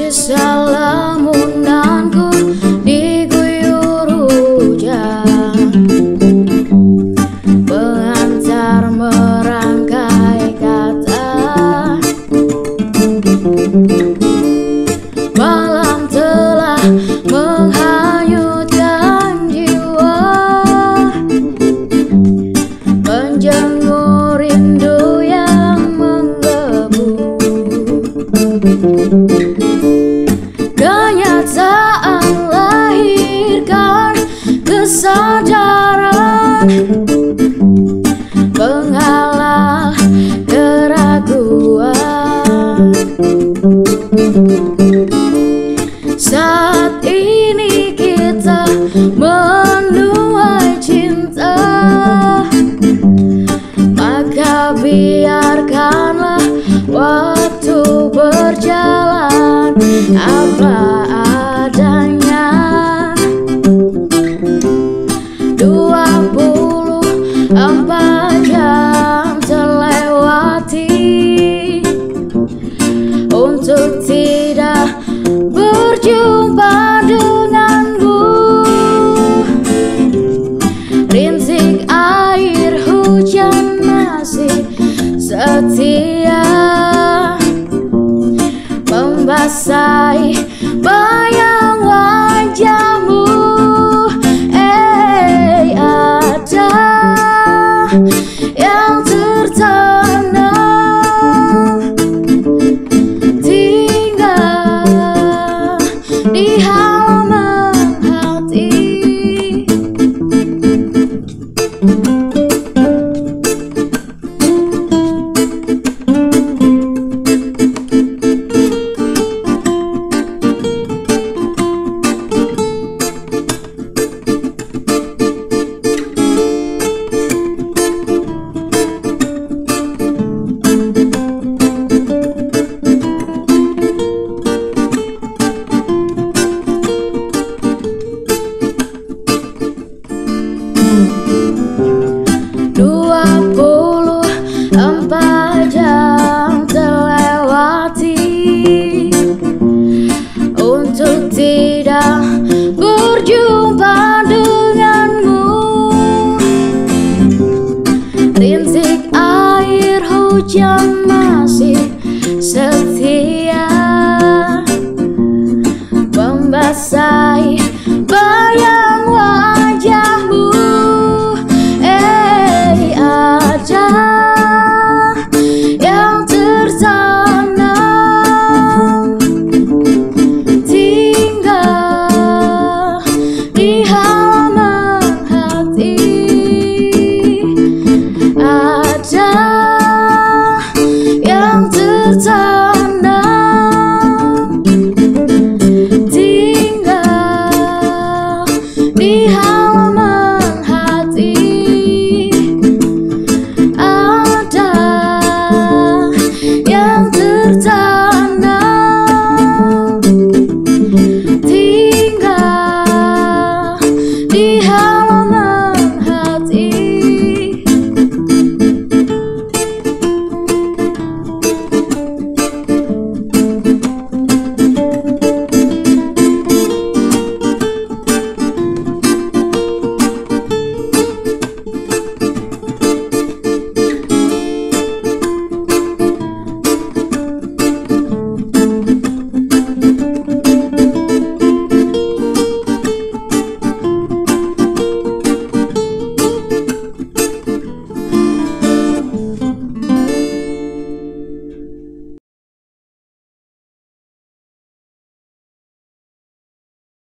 Diz menuai cinta. Maka biarkanlah waktu berjalan. Apa adanya. Dua puluh empat jam terlewati untuk tidak setia Membasahi banyak Yang masih setia. Membasahi